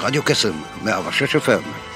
ברדיו קסם, 106 FM.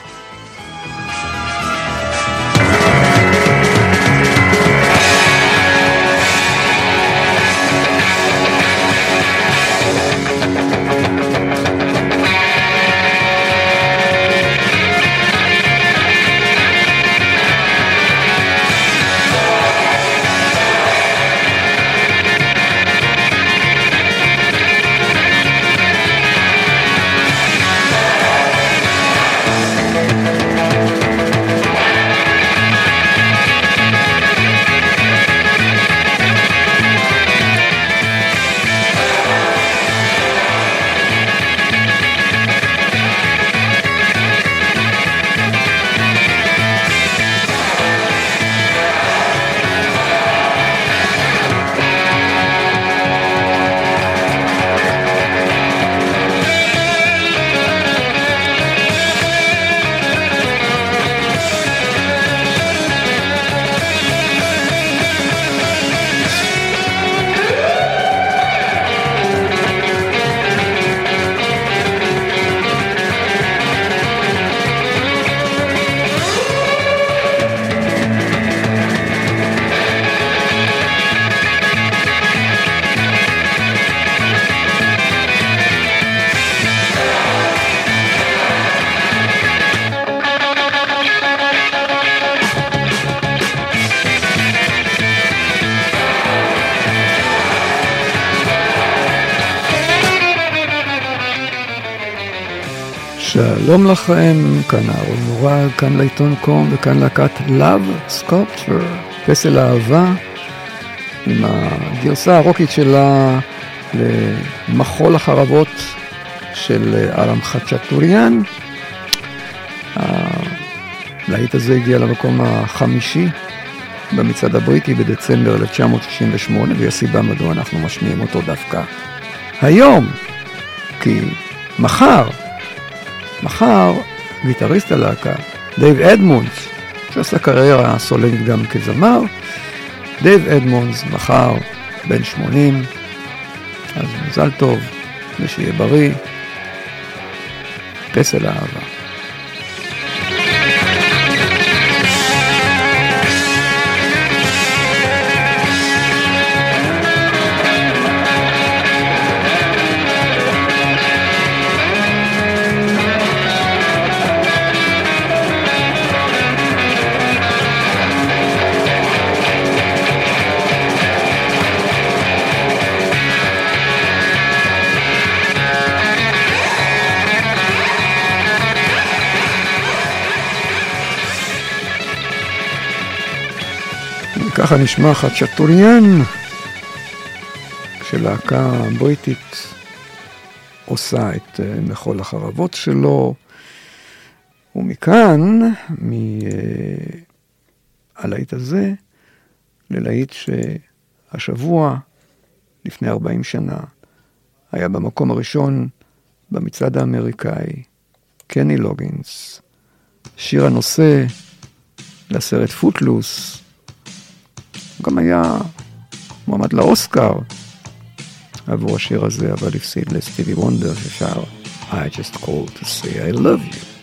שלום לכם, כאן אהרון מורג, כאן לעיתון קום וכאן להקת Love Sculpture, פסל אהבה, עם הגרסה הרוקית שלה למחול החרבות של אלם חצ'טוריאן. הלהיט הזה הגיע למקום החמישי במצעד הבריטי בדצמבר 1968, והיא הסיבה מדוע אנחנו משמיעים אותו דווקא היום, כי מחר מחר גיטריסט הלהקה, דייב אדמונדס, שעשה קריירה סולנית גם כזמר, דייב אדמונדס מחר בן 80, אז מזל טוב, ושיהיה בריא, פסל האהבה. ככה נשמע חצ'טוריאן, כשלהקה בריטית עושה את אה, מחול החרבות שלו, ומכאן, מהלהיט הזה, ללהיט שהשבוע, לפני 40 שנה, היה במקום הראשון במצעד האמריקאי, קני לוגינס, שיר הנושא לסרט פוטלוס, גם היה מועמד לאוסקר עבור השיר הזה, אבל הפסיד לסטיבי וונדר ששר I just called to say I love you.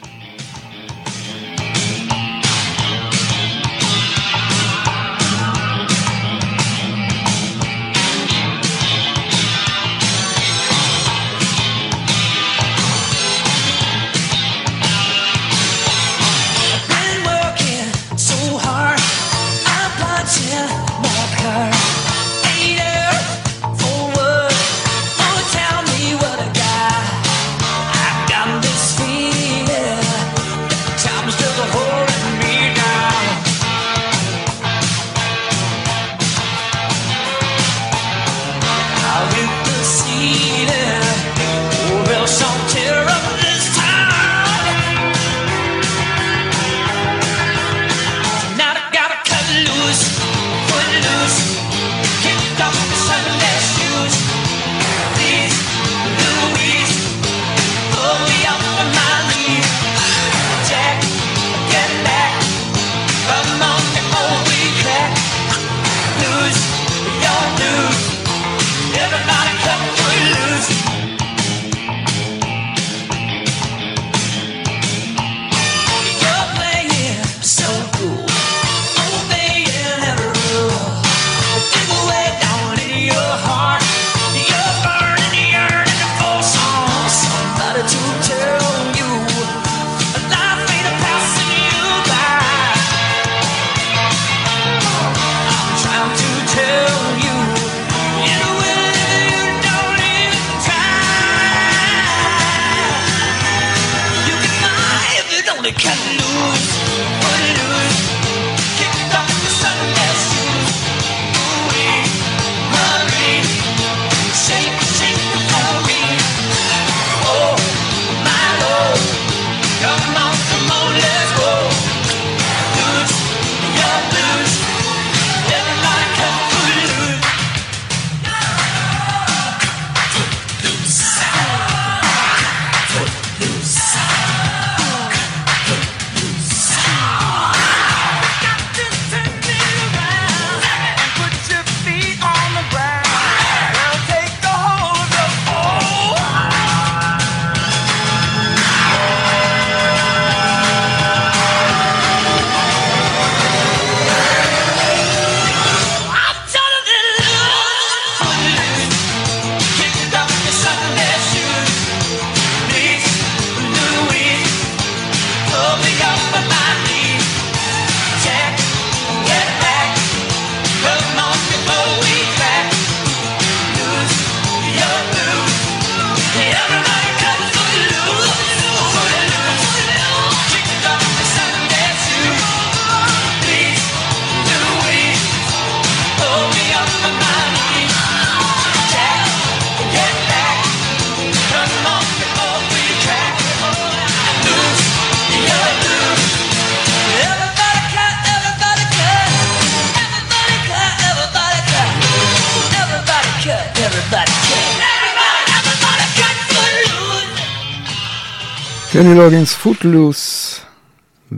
קני לוגינס פוטלוס,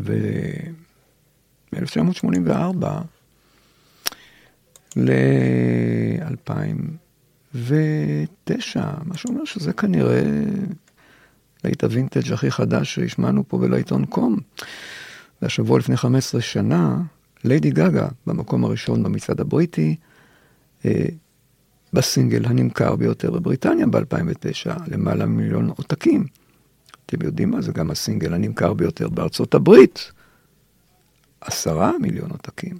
ב-1984 ל-2009, מה שאומר שזה כנראה להיט הווינטג' הכי חדש שהשמענו פה בלעיתון קום. והשבוע לפני 15 שנה, ליידי גגה במקום הראשון במצעד הבריטי, אה, בסינגל הנמכר ביותר בבריטניה ב-2009, למעלה ממיליון עותקים. אתם יודעים מה? זה גם הסינגל הנמכר ביותר בארצות הברית. עשרה מיליון עותקים.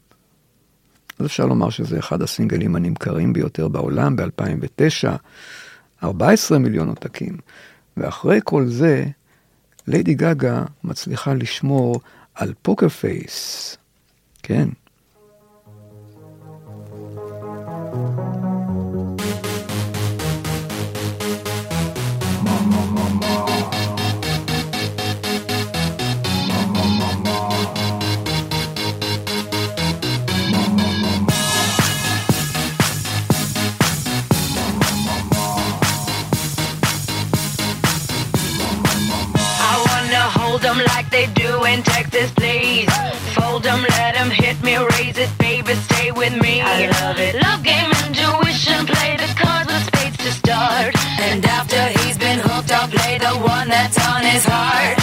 אז אפשר לומר שזה אחד הסינגלים הנמכרים ביותר בעולם ב-2009, 14 מיליון עותקים. ואחרי כל זה, ליידי גגה מצליחה לשמור על פוקר פייס. כן. I love it. Love game, intuition, play the cards with spades to start. And after he's been hooked, I'll play the one that's on his heart.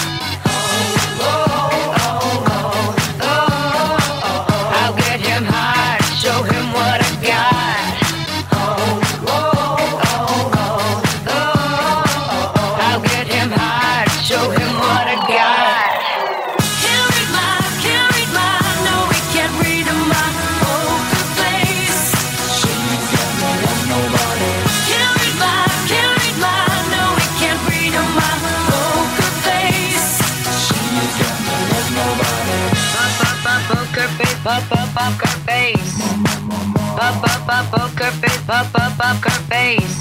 Pop, pop, poker face, pop, pop, poker face.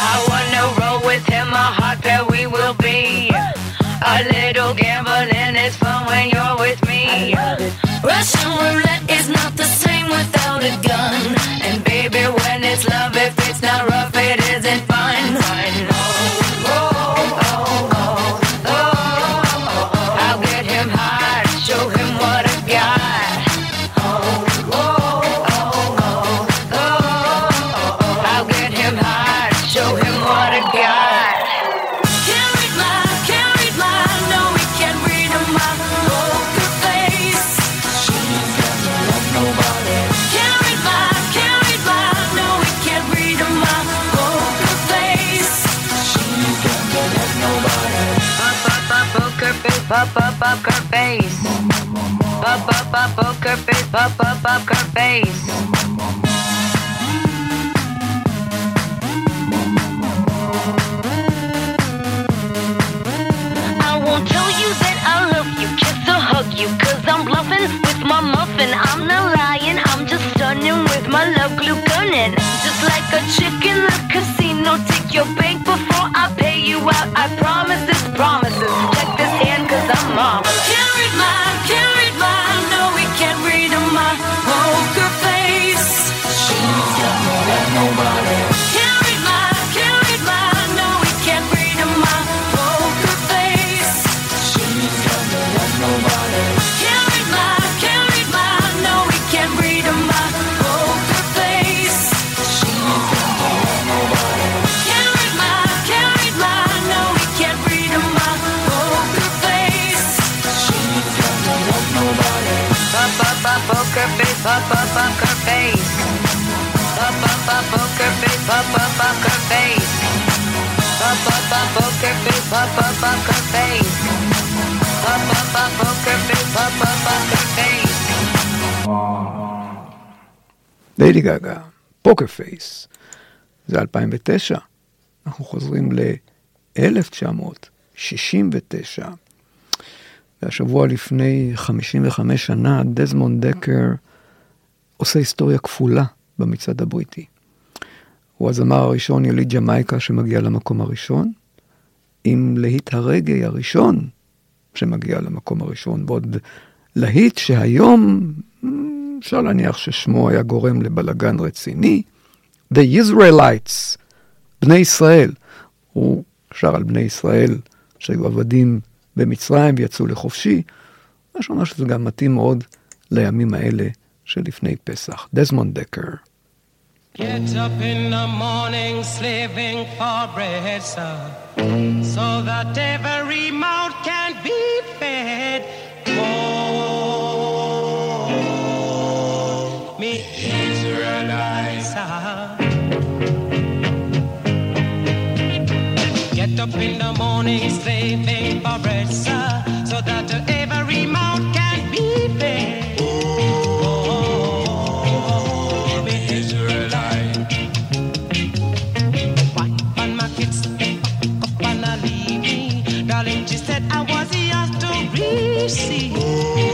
I wanna roll with him, a hot pair we will be. A little gambling is fun when you're with me. Russian roulette is not the same without a gun. up, up, up, her face, up, up, up, her face. you Cause I'm bluffing with my muffin I'm not lying, I'm just stunning With my love glue gunning Just like a chick in the casino Take your face, up, up, poker face. Up, up, up, poker face, up, up, poker face. Up, up, up, poker face, up, up, poker face. Up, up, up, poker face, up, up, poker face. ליידי גאגה, פוקר פייס, זה 2009. אנחנו חוזרים ל-1969. והשבוע לפני 55 שנה, דזמונד דקר עושה היסטוריה כפולה במצעד הבריטי. הוא הזמר הראשון יליד ג'מייקה שמגיע למקום הראשון, עם להיט הרגעי הראשון שמגיע למקום הראשון, ועוד להיט שהיום מ, אפשר להניח ששמו היה גורם לבלגן רציני, The Israelites, בני ישראל. הוא שר על בני ישראל שהיו עבדים במצרים ויצאו לחופשי, שאומר שזה גם מתאים מאוד לימים האלה שלפני פסח. דזמונד דקר. Get up in the morning slaving for bread, sir, so that every mouth can be fed. Oh, me Israelites, sir. Get up in the morning slaving for bread, sir, Darling, she said I was yours to receive.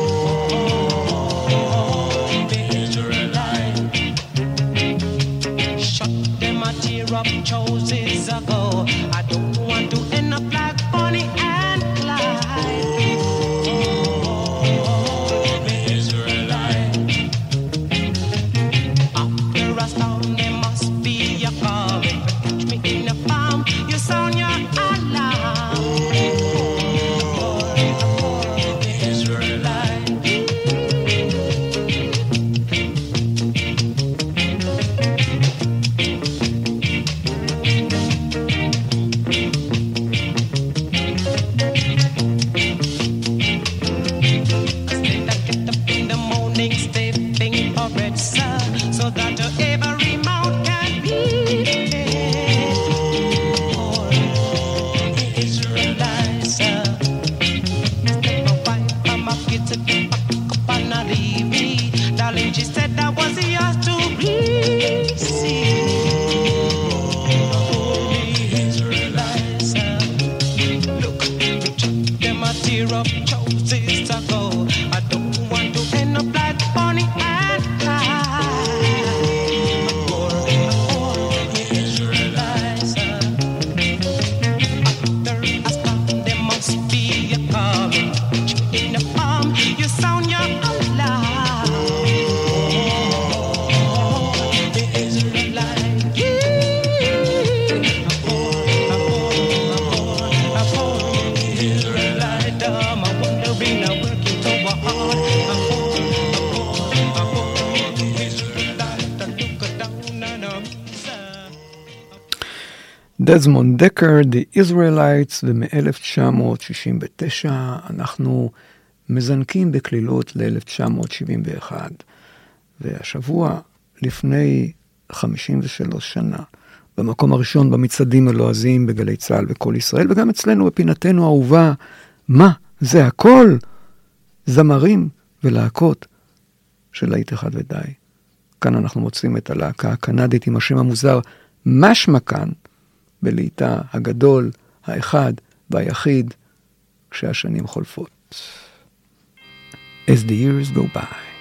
דזמונד דקר, The Israelites, ומ-1969 אנחנו מזנקים בקלילות ל-1971. והשבוע, לפני 53 שנה, במקום הראשון במצעדים הלועזיים בגלי צה"ל וכל ישראל, וגם אצלנו בפינתנו האהובה, מה, זה הכל? זמרים ולהקות של להיט אחד ודי. כאן אנחנו מוצאים את הלהקה הקנדית עם השם המוזר משמקן, בלהיטה הגדול, האחד והיחיד, כשהשנים חולפות. As the years go by.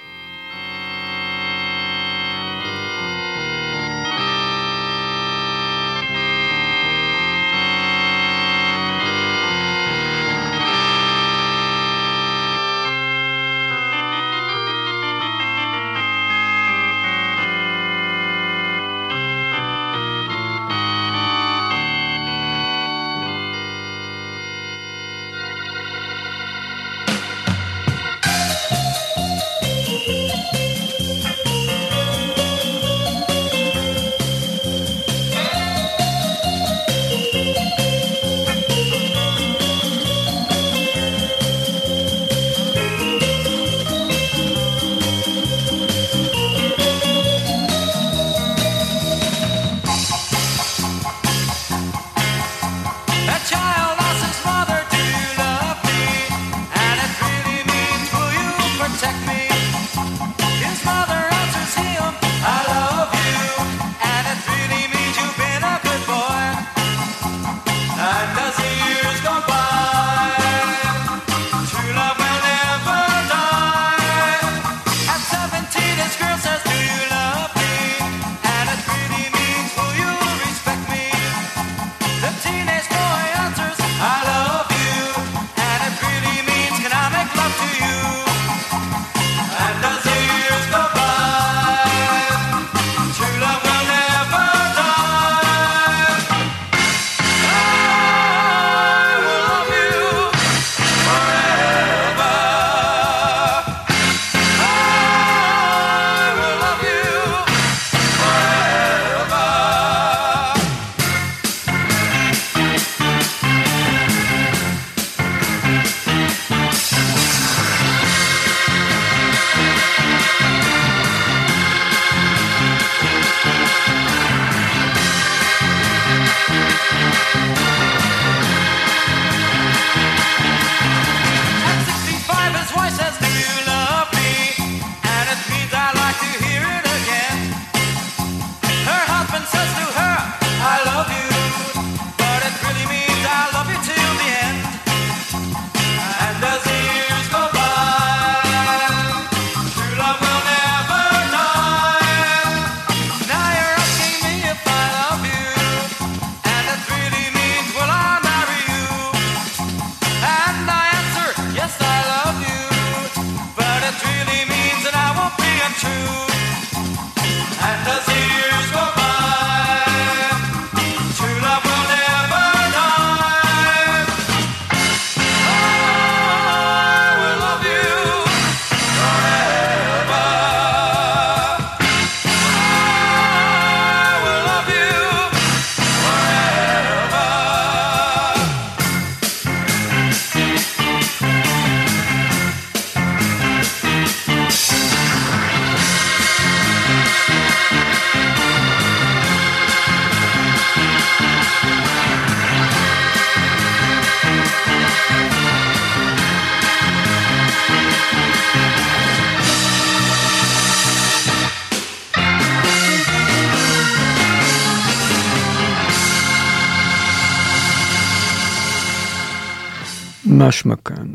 משמע כאן.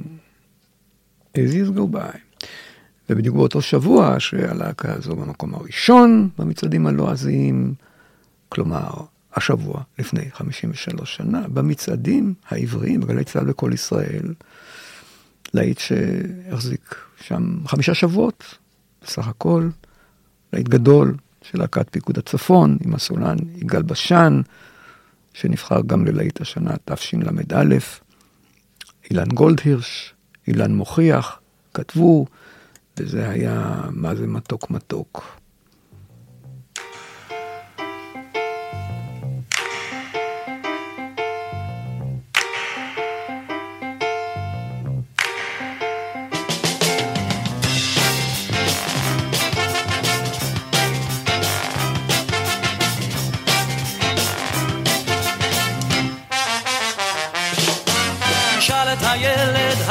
As years go by. ובדיוק באותו שבוע שהלהקה הזו במקום הראשון במצעדים הלועזיים, כלומר, השבוע לפני 53 שנה, במצעדים העבריים, בגלי צה"ל בכל ישראל, להיט שהחזיק שם חמישה שבועות, בסך הכל, להיט גדול של להקת פיקוד הצפון, עם הסולן יגאל בשן, שנבחר גם ללהיט השנה תשל"א, אילן גולדהירש, אילן מוכיח, כתבו, וזה היה מה זה מתוק מתוק.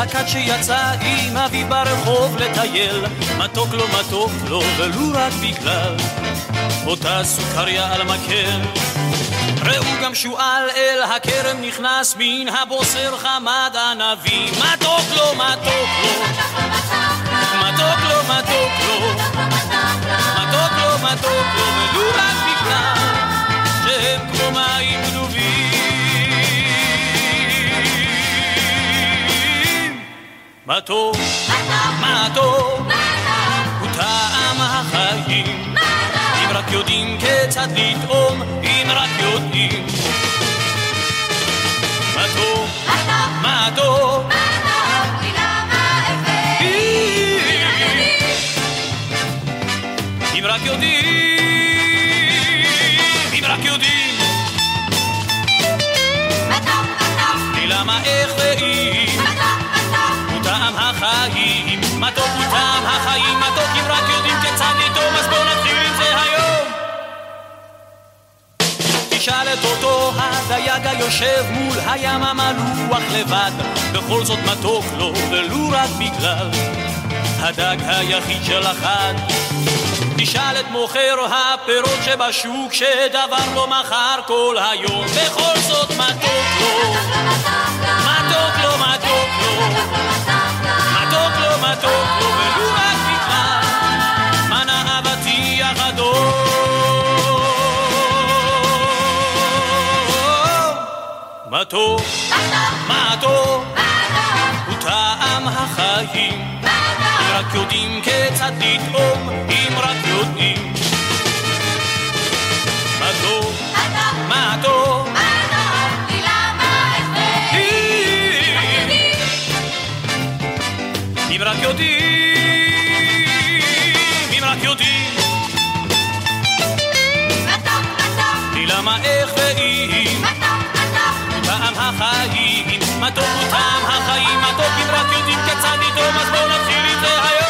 הכת שיצא עם אבי ברחוב לטייל. מתוק לו מתוק לו ולו רק בגלל אותה סוכריה על מקל. ראו גם שועל אל הכרם נכנס מן הבוסר חמד ענבים מתוק לו מתוק לו. מתוק לו מתוק לו. מתוק לו מתוק לו ולו רק בגלל שהם כמו מים מה טוב, מה טוב, הוא טעם החיים, אם רק יודעים כיצד לטעום, אם רק יודעים. מה טוב, מה טוב היושב מול הים המלוח לבד, בכל זאת מתוק לו, ולו רק בגלל הדג היחיד של החג. תשאל את מוכר הפירות שבשוק, שדבר לא מכר כל היום, בכל זאת מתוק מתוק, מתוק, הוא טעם החיים. אם רק יודעים כיצד לטעום, אם רק יודעים. החיים, מתוק הוא טעם החיים, מתוק אם רק יודעים כיצד לטעום, אז בואו נתחיל עם זה היום.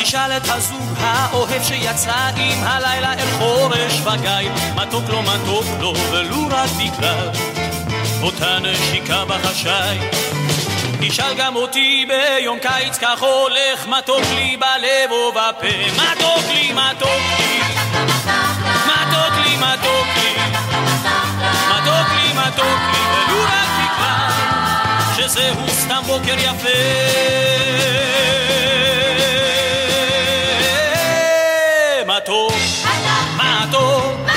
תשאל את הזוג האוהב שיצא עם הלילה אל חורש וגיא מתוק לו מתוק לו ולו רק בגלל אותה נשיקה בחשאי תשאל גם אותי ביום קיץ כך הולך מתוק לי בלב ובפה? מתוק לי מתוק לי? מתוק לי מתוק לי? מתוק לי מתוק לי? ולו רק בגלל שזהו סתם בוקר יפה. מתוק, מתוק,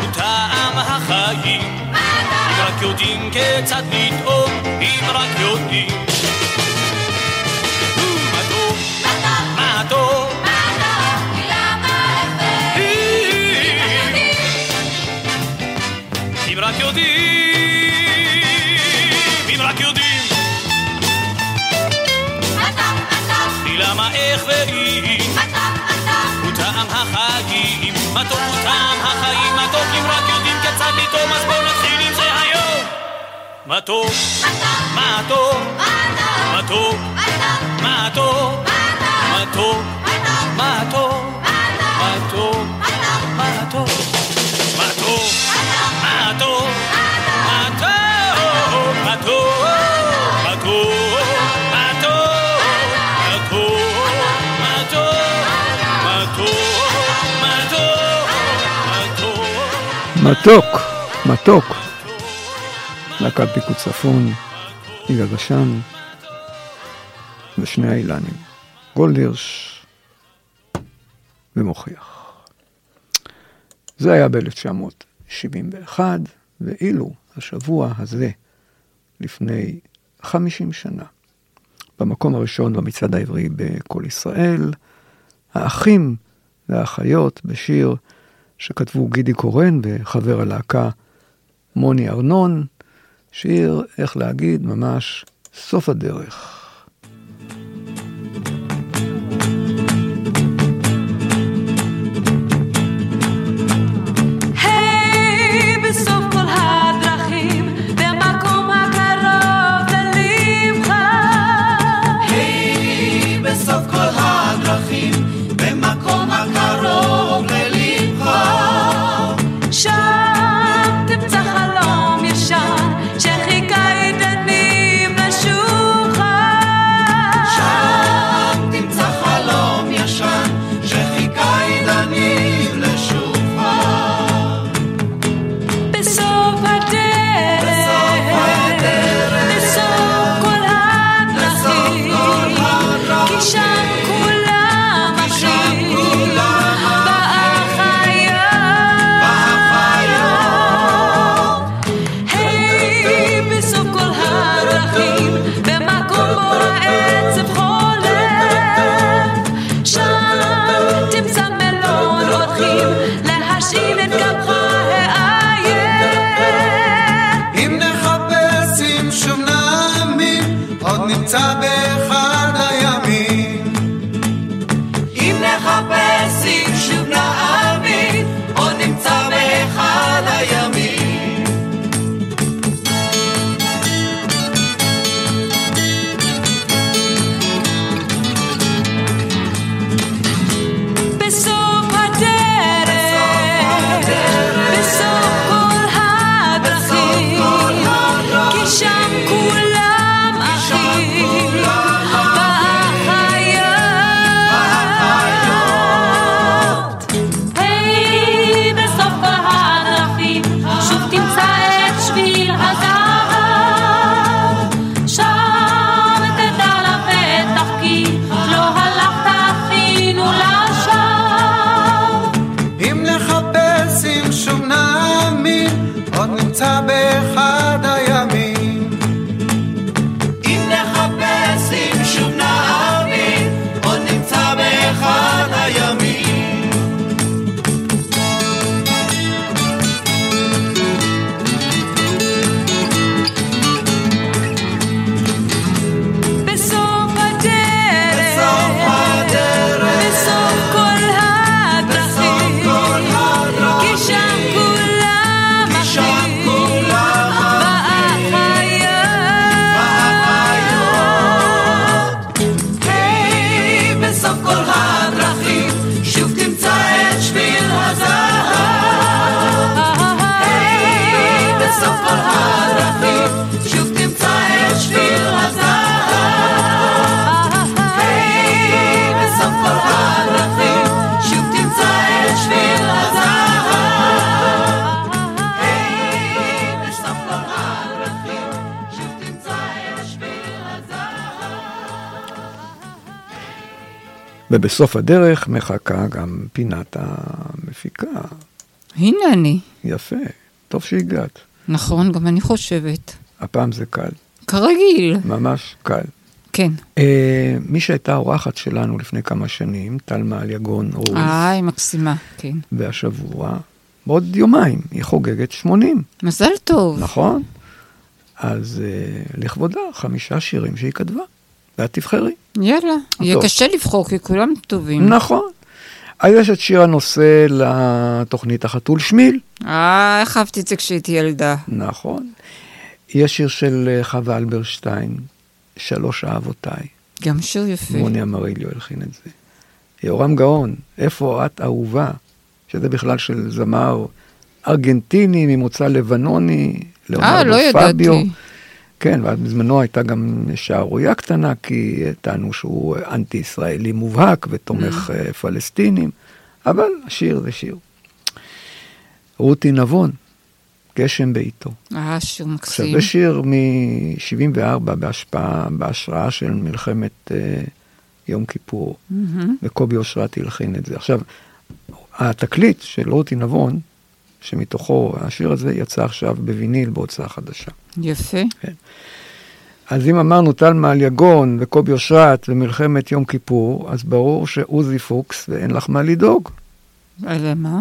הוא טעם החיים. רק יודעים כיצד לטעום, לטעום, אז בואו נתחיל עם זה היום. מתוק, מתוק, מתוק, מתוק, מתוק, מתוק, מתוק, מתוק, מתוק, מתוק, מתוק, מתוק, מתוק, מתוק, מתוק, מתוק. להקת פיקוד צפון, יגאל בשן ושני האילנים, גולדירש ומוכיח. זה היה ב-1971, ואילו השבוע הזה, לפני 50 שנה, במקום הראשון במצעד העברי ב"קול ישראל", האחים והאחיות בשיר שכתבו גידי קורן וחבר הלהקה מוני ארנון, שיר, איך להגיד, ממש סוף הדרך. ובסוף הדרך מחכה גם פינת המפיקה. הנה אני. יפה, טוב שהגעת. נכון, גם אני חושבת. הפעם זה קל, כרגיל. ממש קל. כן. אה, מי שהייתה אורחת שלנו לפני כמה שנים, טלמה אליגון אורז, איי, מקסימה, כן. והשבוע, בעוד יומיים, היא חוגגת 80, מזל טוב. נכון? אז אה, לכבודה, חמישה שירים שהיא כתבה, ואת תבחרי. יאללה. יהיה טוב. קשה לבחור, כי כולם טובים. נכון. אז יש את שיר הנושא לתוכנית החתול שמיל, אה, איך אהבתי את זה כשהייתי ילדה. נכון. יש שיר של אה, חווה אלברשטיין, שלוש אהבותיי. גם שיר יפה. מוני אמריליו הלחין את זה. יורם גאון, איפה את אהובה? שזה בכלל של זמר ארגנטיני ממוצא לבנוני, אה, לא פביו. כן, ואז בזמנו הייתה גם שערורייה קטנה, כי טענו שהוא אנטי-ישראלי מובהק ותומך Mm. אה, פלסטינים, אבל השיר זה שיר. רותי נבון, גשם בעיתו. אה, שיר עכשיו, מקסים. זה שיר מ-74 בהשפעה, בהשראה של מלחמת אה, יום כיפור, מהמם. וקובי אושרת הלחין את זה. עכשיו, התקליט של רותי נבון, שמתוכו השיר הזה יצא עכשיו בוויניל בהוצאה חדשה. יפה. אז אם אמרנו טלמה על יגון וקובי אושרת ומלחמת יום כיפור, אז ברור שעוזי פוקס ואין לך מה לדאוג. אלא מה?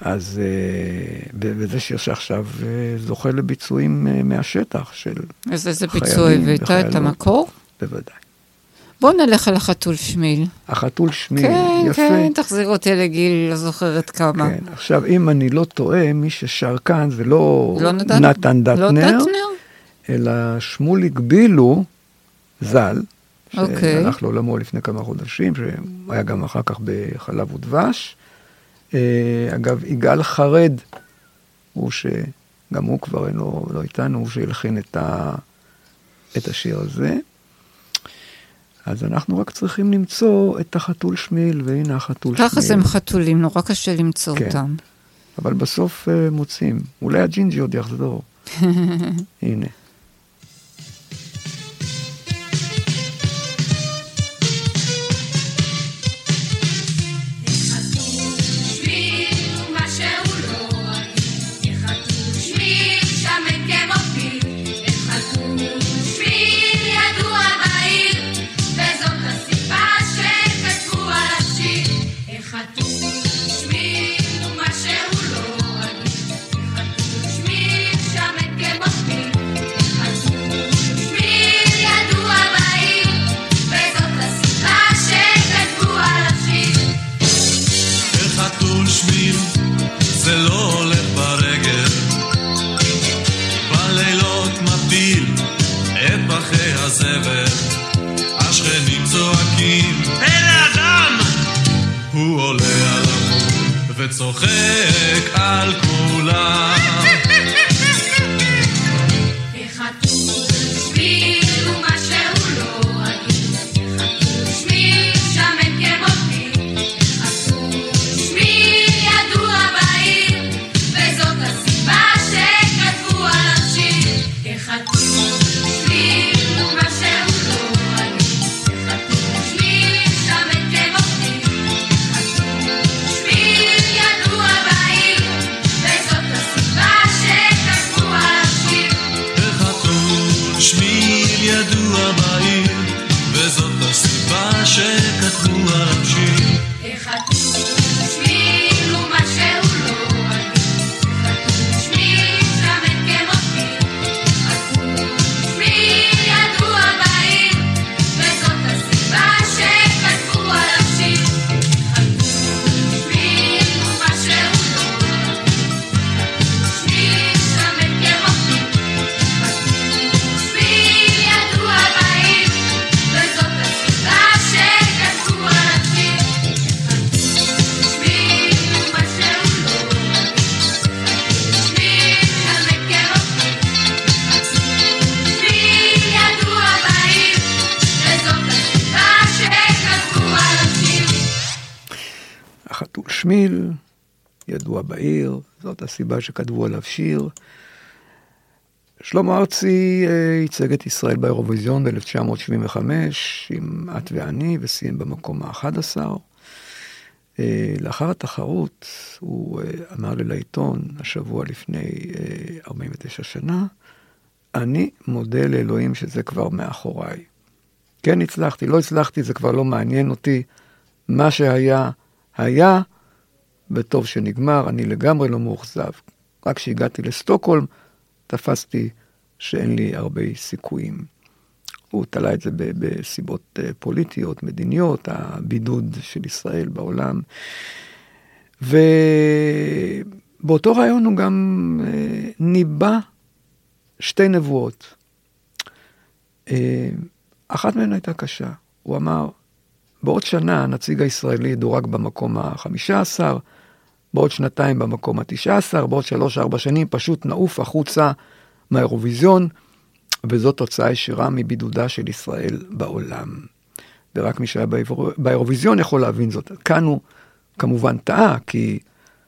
אז אה, וזה שיר שעכשיו אה, זוכה לביצועים אה, מהשטח של אז איזה ביצוע הבאת? את. המקור? בוודאי. בוא נלך על החתול שמיל. החתול שמיל, כן, יפה. כן, תחזיר אותי לגיל, לא זוכרת כמה. כן, עכשיו, אם אני לא טועה, מי ששר כאן זה לא, לא נתן- נתן לא דטנר, דטנר? אלא שמוליק בילו, ז"ל, אוקיי. שהלך לעולמו לפני כמה חודשים, שהיה גם אחר כך בחלב ודבש. אה, אגב, יגאל חרד, הוא שגם הוא כבר אינו, לא איתנו, הוא שהלחין את, ה, את השיר הזה. אז אנחנו רק צריכים למצוא את החתול שמיל, והנה החתול שמיל. ככה זה עם חתולים, נורא קשה למצוא כן. אותם. אבל בסוף uh, מוצאים. אולי הג'ינג'י עוד יחזור. הנה. זאת הסיבה שכתבו עליו שיר. שלמה ארצי אה, ייצג את ישראל באירוויזיון ב-1975 עם את ואני וסיים במקום ה-11. אה, לאחר התחרות הוא אה, אמר לי לעיתון השבוע לפני אה, 49 שנה, אני מודה לאלוהים שזה כבר מאחוריי. כן הצלחתי, לא הצלחתי, זה כבר לא מעניין אותי. מה שהיה, היה, וטוב שנגמר, אני לגמרי לא מאוכזב. רק כשהגעתי לסטוקהולם, תפסתי שאין לי הרבה סיכויים. הוא תלה את זה בסיבות אה, פוליטיות, מדיניות, הבידוד של ישראל בעולם. ובאותו רעיון הוא גם אה, ניבא שתי נבואות. אה, אחת מהן הייתה קשה. הוא אמר, בעוד שנה הנציג הישראלי ידורג במקום החמישה עשר, בעוד שנתיים במקום התשעה עשר, בעוד שלוש-ארבע שנים פשוט נעוף החוצה מהאירוויזיון, וזאת תוצאה ישירה מבידודה של ישראל בעולם. ורק מי שהיה באירוויזיון יכול להבין זאת. כאן הוא כמובן טעה, כי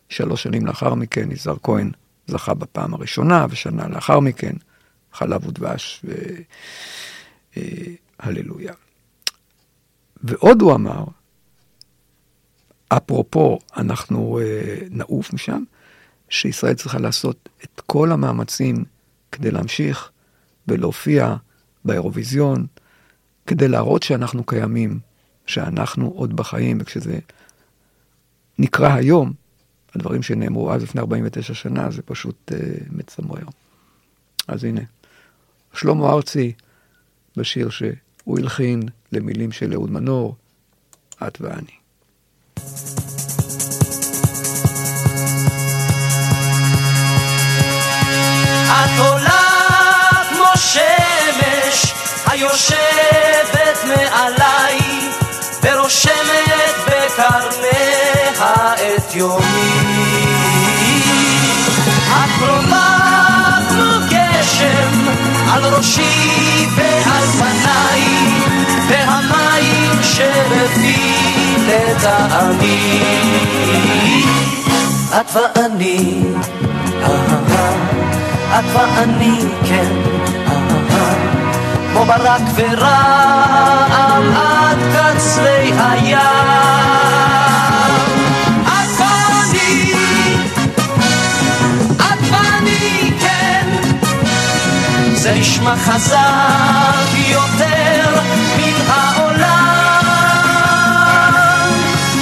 שלוש שנים לאחר מכן יזהר כהן זכה בפעם הראשונה, ושנה לאחר מכן חלב ודבש והללויה. ועוד הוא אמר, אפרופו, אנחנו אה, נעוף משם, שישראל צריכה לעשות את כל המאמצים כדי להמשיך ולהופיע באירוויזיון, כדי להראות שאנחנו קיימים, שאנחנו עוד בחיים, וכשזה נקרא היום, הדברים שנאמרו אז לפני 49 שנה, זה פשוט אה, מצמרר. אז הנה, שלמה ארצי, בשיר שהוא הלחין למילים של אהוד מנור, את ואני. את עולה כמו שמש היושבת מעליי ורושמת בקרניה את יומי. על ראשי ועל פניי והמים שבפי לטעמי. את ואני, את ואני, כן, כמו ברק ורעם עד קצרי הים. זה נשמע חזק יותר מן העולם.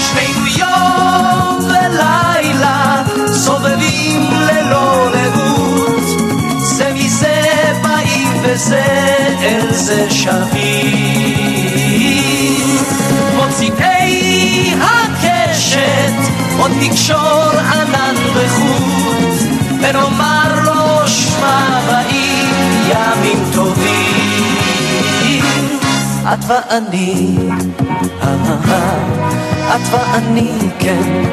שנינו יום ולילה סובבים ללא לאות, זה מזה באים וזה אל זה שבים. מוצאי הקשת עוד נקשור ענן בחוט, ונאמר לו שמע באים ימים טובים. את ואני, את ואני, כן,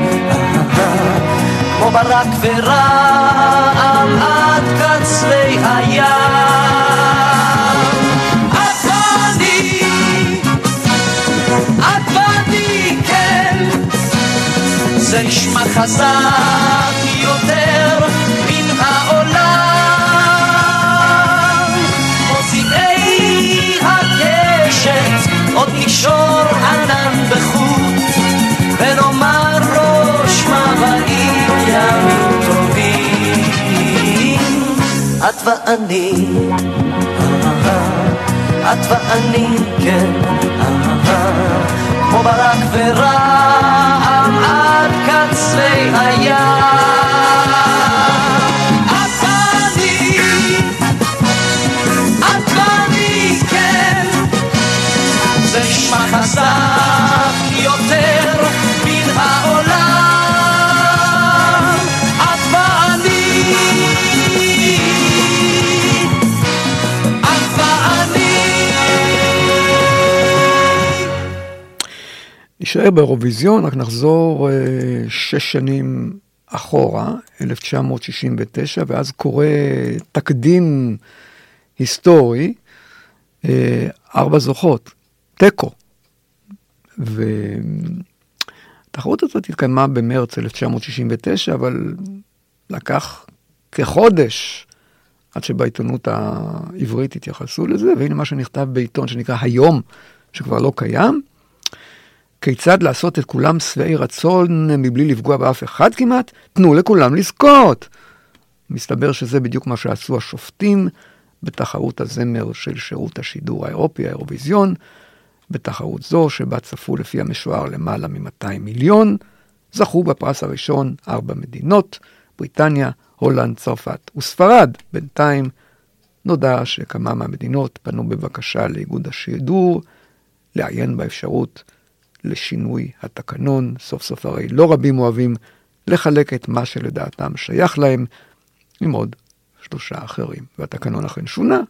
כמו ברק ורעם עד קצרי הים. את ואני, את ואני, כן, זה נשמע חזק יותר הקשת עוד נקשור ענן בחוט, ונאמר לו שמע באים ימים טובים. את ואני, את ואני, כן, כמו ברק ורעם עד קצרי הים. נשאר באירוויזיון, רק נחזור אה, שש שנים אחורה, 1969, ואז קורה תקדים היסטורי, אה, ארבע זוכות, תיקו. והתחרות הזאת התקיימה במרץ 1969, אבל לקח כחודש עד שבעיתונות העברית התייחסו לזה, והנה מה שנכתב בעיתון שנקרא היום, שכבר לא קיים. כיצד לעשות את כולם שבעי רצון מבלי לפגוע באף אחד כמעט? תנו לכולם לזכות. מסתבר שזה בדיוק מה שעשו השופטים בתחרות הזמר של שירות השידור האירופי, האירוויזיון, בתחרות זו, שבה צפו לפי המשוער למעלה מ-200 מיליון, זכו בפרס הראשון ארבע מדינות, בריטניה, הולנד, צרפת וספרד. בינתיים נודע שכמה מהמדינות פנו בבקשה לאיגוד השידור לעיין באפשרות לשינוי התקנון. סוף סוף הרי לא רבים אוהבים לחלק את מה שלדעתם שייך להם עם עוד שלושה אחרים. והתקנון אכן שונה,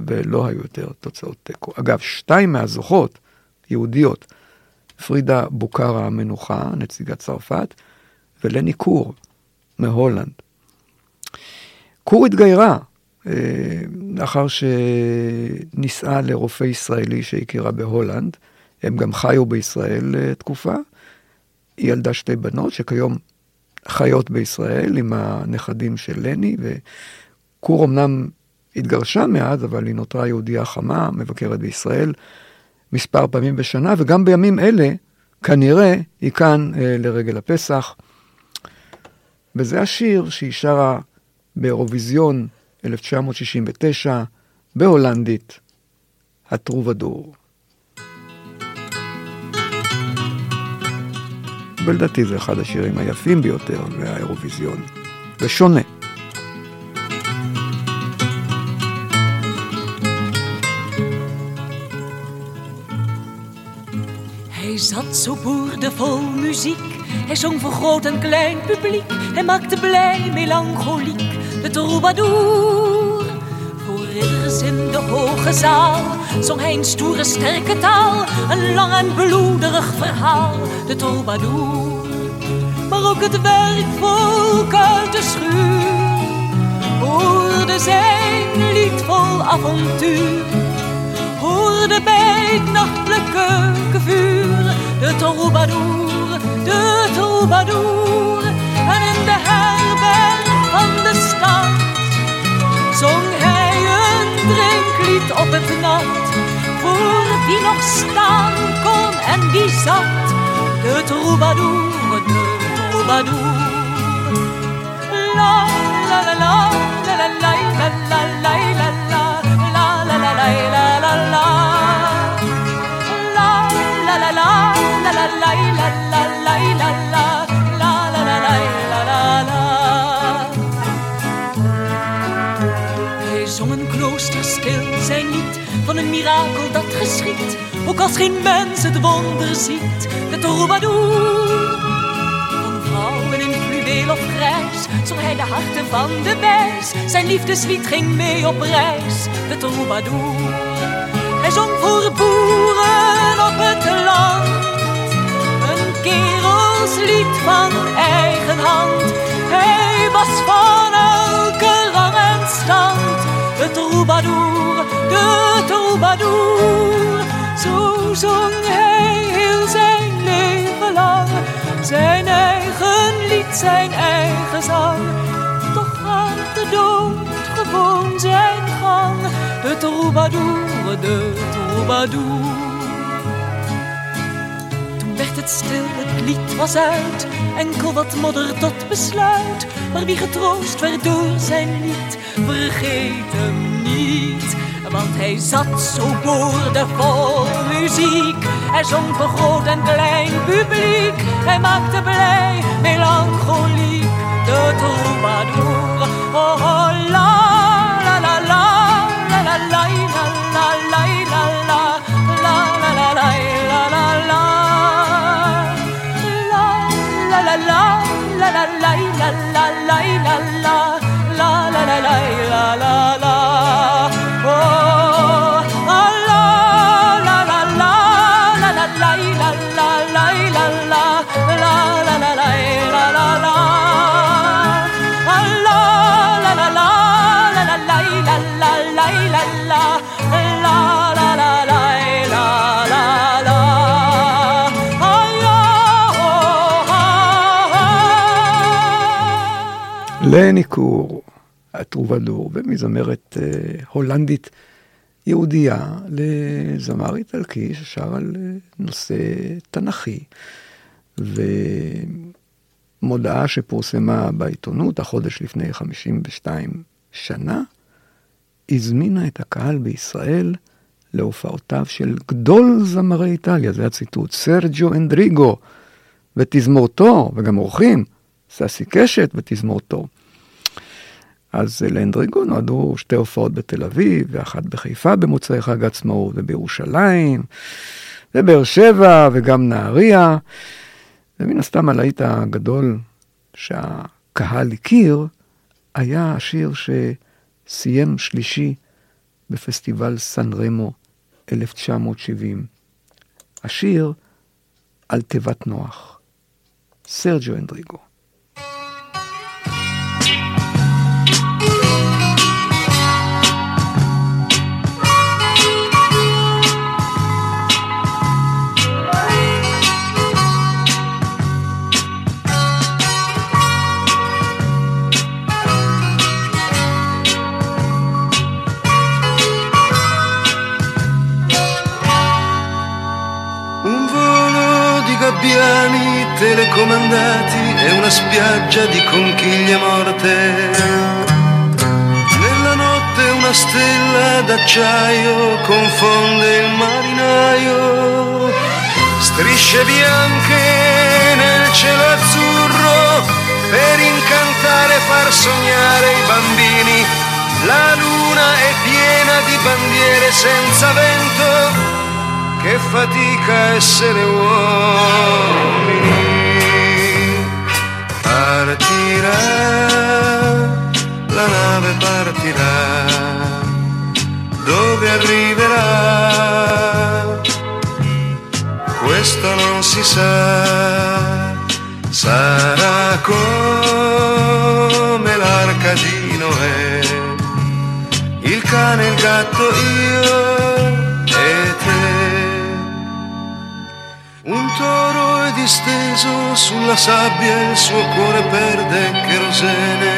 ולא היו יותר תוצאות תיקו. אגב, שתיים מהזוכות, יהודיות, פרידה בוקרה המנוחה, נציגת צרפת, ולני קור מהולנד. קור התגיירה אה, לאחר שנישאה לרופא ישראלי שהכירה בהולנד. הם גם חיו בישראל אה, תקופה. היא ילדה שתי בנות, שכיום חיות בישראל עם הנכדים של לני, וכור אמנם התגרשה מאז, אבל היא נותרה יהודייה חמה, מבקרת בישראל מספר פעמים בשנה, וגם בימים אלה, כנראה, היא כאן אה, לרגל הפסח. וזה השיר שהיא שרה באירוויזיון 1969, בהולנדית, הטרובדור. ולדעתי זה אחד השירים היפים ביותר מהאירוויזיון, ושונה. Hij zat zo boerdevol muziek. Hij zong voor groot en klein publiek. Hij maakte blij, melancholiek, de troubadour. Ridders in de hoge zaal zong hij een stoere, sterke taal. Een lang en bloederig verhaal, de troubadour. Maar ook het werkvolk uit de schuur hoorde zijn lied vol avontuur hoorde bij het nachtelijke keukenvuur de troubadour, de troubadour. En in de herberg van de stad zong drinklied op het nat. Voor wie nog staan kon en wie zat, de troubadour, de troubadour. La Ook als geen mens het wonder ziet De troubadour van vrouwen in fluweel of grijs Zong hij de harten van de wijs Zijn liefdeslied ging mee op reis De troubadour Hij zong voor boeren op het land Een kerelslied van eigen hand. Hij was van elke rang en stand De troubadour, de troubadour Zo zong hij heel zijn leven lang. Zijn eigen lied, zijn eigen zang. Toch gaat de dood gewoon zijn gang. De troubadour, de troubadour. Toen werd het stil, het lied was uit. Enkel wat modder tot besluit. Maar wie getroost werd door zijn lied Vergeet hem niet want hij zat zo boordevol muziek. Hij zong voor groot en klein publiek. Hij maakte blij, melancholiek, de troubadour. Oh, oh, la, la, la, la, la, la, la, la, la, la, la, la, la, la, la, la, la, la, la. La, la, la, la, la, la, la, la, la, la, la, la, la, ah, ah. לני קור, הטרובדור, ומזמרת אה, הולנדית יהודייה לזמר איטלקי ששר על אה, נושא תנכי. ומודעה שפורסמה בעיתונות החודש לפני 52 שנה, הזמינה את הקהל בישראל להופעותיו של גדול זמרי איטליה, זה הציטוט, סרג'ו אנדריגו ותזמורתו, וגם אורחים, ססי קשת ותזמורתו. אז לאנדריגו נועדו שתי הופעות בתל אביב, ואחת בחיפה במוצאי חג העצמאות, ובירושלים, ובאר שבע, וגם נהריה. ומן הסתם הלהיט הגדול שהקהל הכיר, היה השיר שסיים שלישי בפסטיבל סן רמו 1970. השיר על תיבת נוח. סרג'ו אנדריגו. Gabbiani telecomandati e una spiaggia di conchiglie morte. Nella notte una stella d'acciaio confonde il marinaio, strisce bianche nel cielo azzurro per incantare e far sognare i bambini. La luna è piena di bandiere senza vento, che fatica essere uomini. Partirà, la nave partirà, dove arriverà? Questo non si sa, sarà come l'arca di Noè, il cane, il gatto, io toro è disteso sulla sabbia, il suo cuore perde cherosene.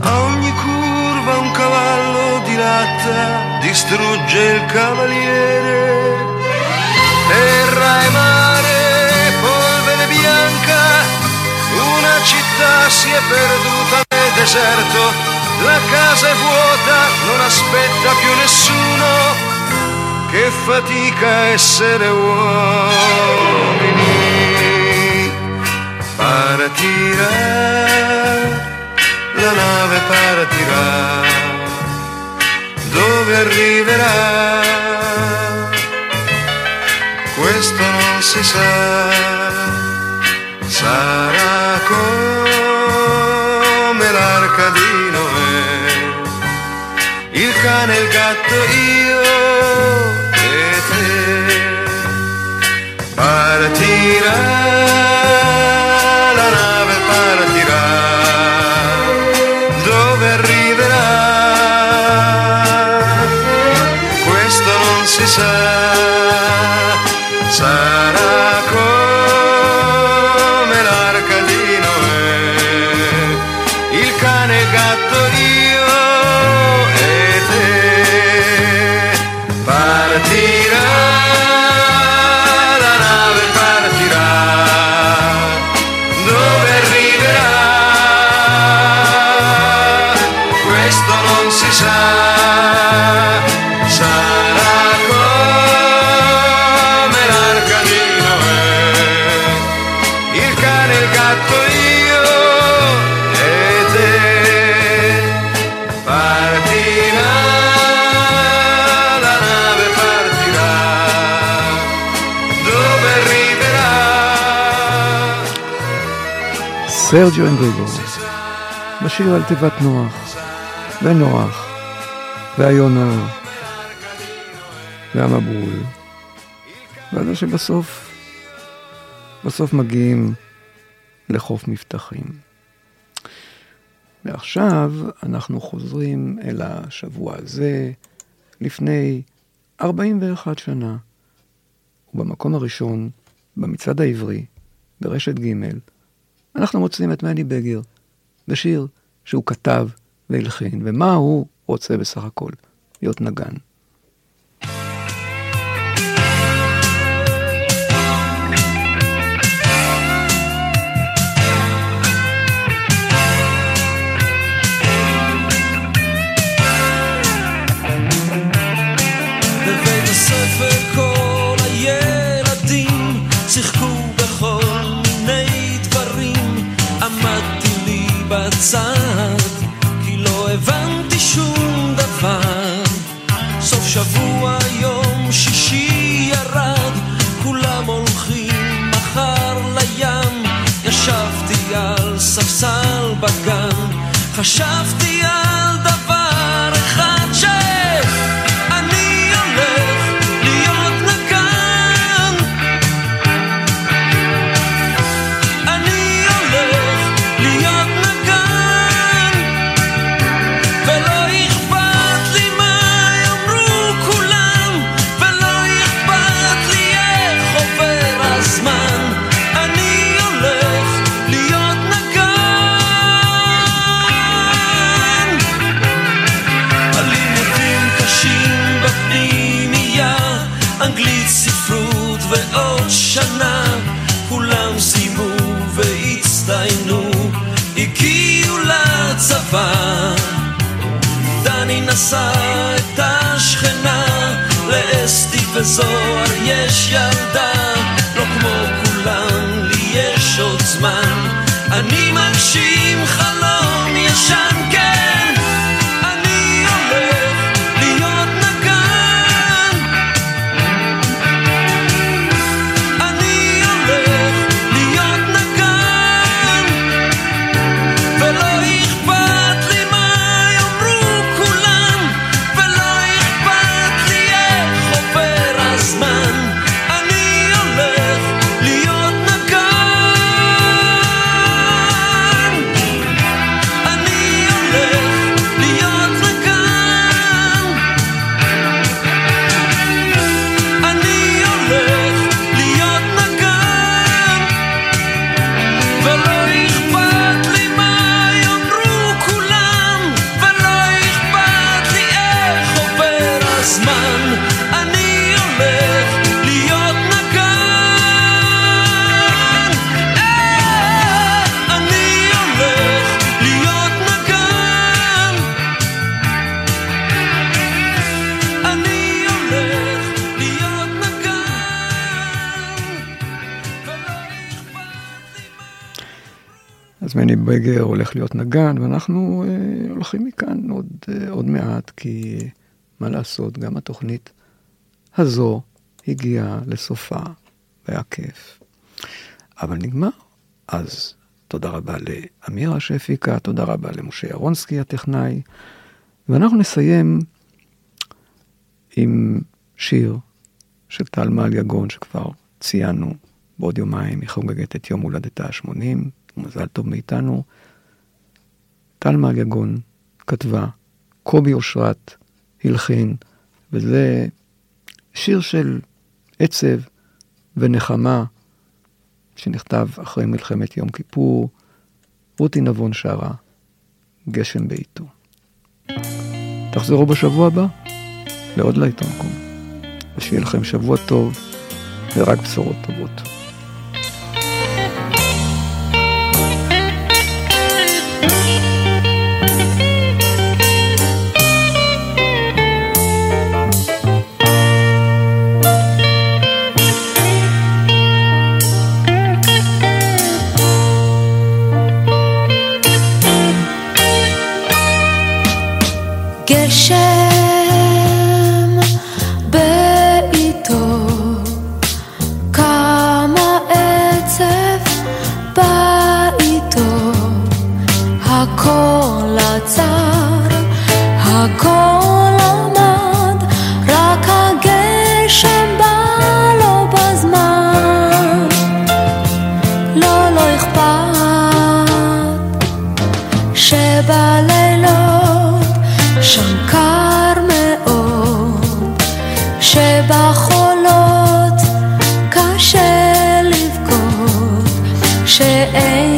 A ogni curva un cavallo di latta distrugge il cavaliere. Terra e mare, polvere bianca, una città si è perduta nel deserto, la casa è vuota, non aspetta più nessuno che fatica essere uomini. Partirà, la nave partirà, dove arriverà? Questo non si sa, sarà come l'arca di Noè il cane, il gatto, io סרג'יו אנדריגו, בשיר על תיבת נוח, ונוח, והיונה, והמבול, ועד שבסוף, בסוף מגיעים לחוף מבטחים. ועכשיו אנחנו חוזרים אל השבוע הזה, לפני 41 שנה, ובמקום הראשון, במצעד העברי, ברשת ג', אנחנו מוצאים את מני בגר בשיר שהוא כתב והלחין, ומה הוא רוצה בסך הכל? להיות נגן. חשבתי על התראיינו, הגיעו לצבא. דני נסע את השכנה, לאסתי וזוהר יש ילדה, לא כמו כולם, לי יש עוד זמן, אני מגשים חלום. בגר הולך להיות נגן, ואנחנו אה, הולכים מכאן עוד, אה, עוד מעט, כי מה לעשות, גם התוכנית הזו הגיעה לסופה, והיה כיף. אבל נגמר. אז תודה רבה לאמירה שהפיקה, תודה רבה למשה ירונסקי הטכנאי, ואנחנו נסיים עם שיר של טל מעל יגון, שכבר ציינו בעוד יומיים, היא חוגגת את יום הולדתה ה-80, מזל טוב מאיתנו. טל מעל יגון כתבה, קובי אושרת הלחין, וזה שיר של עצב ונחמה, שנכתב אחרי מלחמת יום כיפור. רותי נבון שרה, גשם בעיתו. תחזרו בשבוע הבא לעוד לעיתון קום. ושיהיה לכם שבוע טוב ורק בשורות טובות. שאין